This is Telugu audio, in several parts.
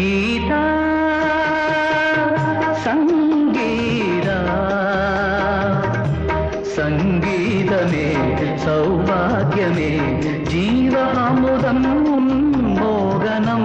గీతా సంగీరా సంగీతమే సౌభాగ్యమే జీవహాముదం మోగనం.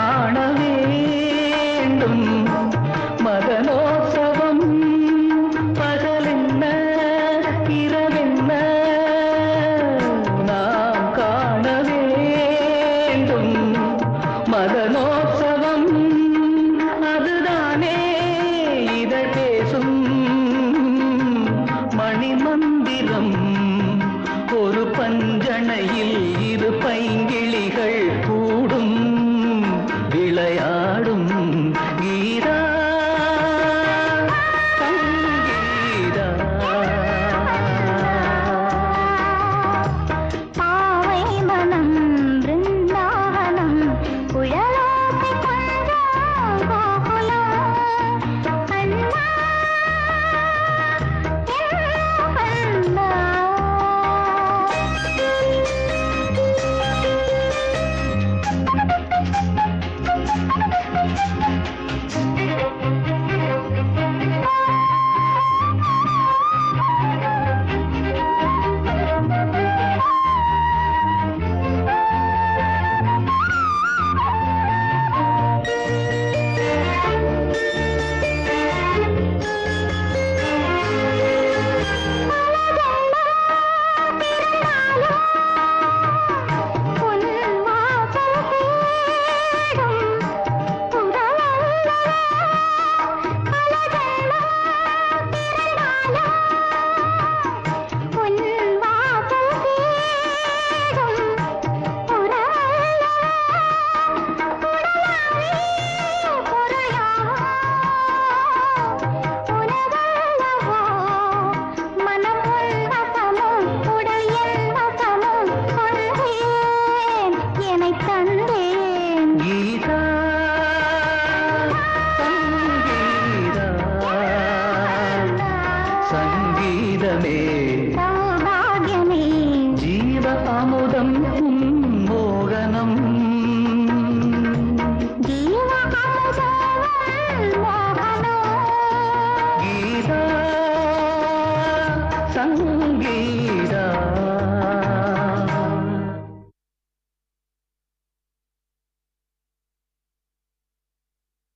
மதனோத்சவம். அதுதானே இதழ் பேசும் மணிமந்திரம். ஒரு பஞ்சனையில் இரு பைங்கிளிகள் 啊。